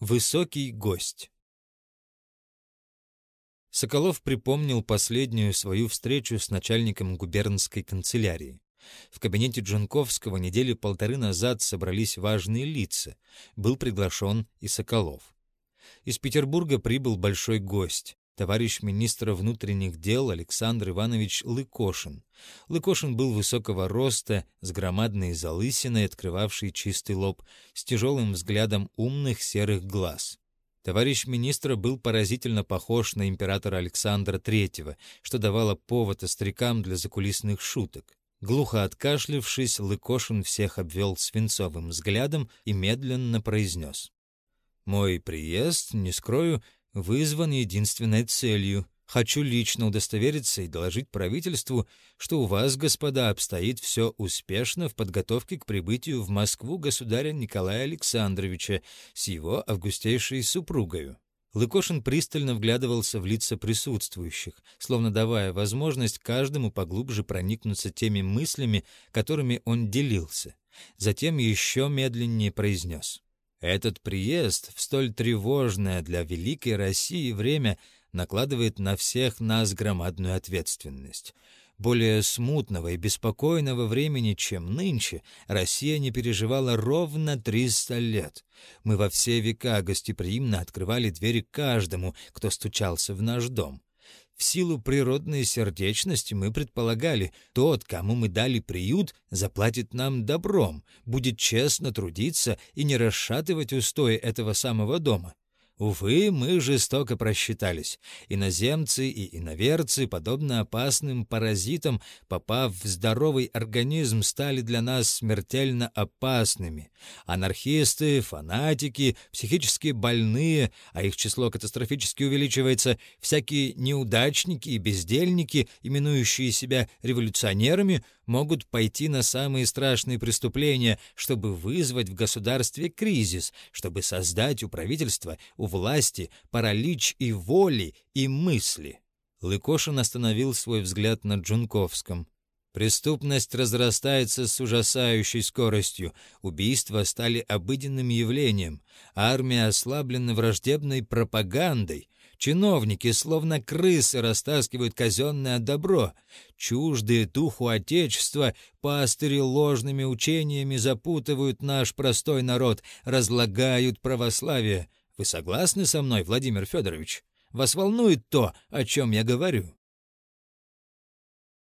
Высокий гость Соколов припомнил последнюю свою встречу с начальником губернской канцелярии. В кабинете Джунковского недели полторы назад собрались важные лица. Был приглашен и Соколов. Из Петербурга прибыл большой гость, товарищ министра внутренних дел Александр Иванович Лыкошин. Лыкошин был высокого роста, с громадной залысиной, открывавшей чистый лоб, с тяжелым взглядом умных серых глаз. Товарищ министра был поразительно похож на императора Александра III, что давало повод острякам для закулисных шуток. Глухо откашлившись, Лыкошин всех обвел свинцовым взглядом и медленно произнес. «Мой приезд, не скрою, вызван единственной целью. Хочу лично удостовериться и доложить правительству, что у вас, господа, обстоит все успешно в подготовке к прибытию в Москву государя Николая Александровича с его августейшей супругою. Лыкошин пристально вглядывался в лица присутствующих, словно давая возможность каждому поглубже проникнуться теми мыслями, которыми он делился. Затем еще медленнее произнес. «Этот приезд в столь тревожное для великой России время накладывает на всех нас громадную ответственность. Более смутного и беспокойного времени, чем нынче, Россия не переживала ровно 300 лет. Мы во все века гостеприимно открывали двери каждому, кто стучался в наш дом. В силу природной сердечности мы предполагали, тот, кому мы дали приют, заплатит нам добром, будет честно трудиться и не расшатывать устои этого самого дома. Увы, мы жестоко просчитались. Иноземцы и иноверцы, подобно опасным паразитам, попав в здоровый организм, стали для нас смертельно опасными. Анархисты, фанатики, психически больные, а их число катастрофически увеличивается, всякие неудачники и бездельники, именующие себя революционерами, могут пойти на самые страшные преступления, чтобы вызвать в государстве кризис, чтобы создать у правительства, у власти паралич и воли, и мысли. Лыкошин остановил свой взгляд на Джунковском. Преступность разрастается с ужасающей скоростью, убийства стали обыденным явлением, армия ослаблена враждебной пропагандой, Чиновники, словно крысы, растаскивают казенное добро. Чуждые духу Отечества, пастыри ложными учениями запутывают наш простой народ, разлагают православие. Вы согласны со мной, Владимир Федорович? Вас волнует то, о чем я говорю?»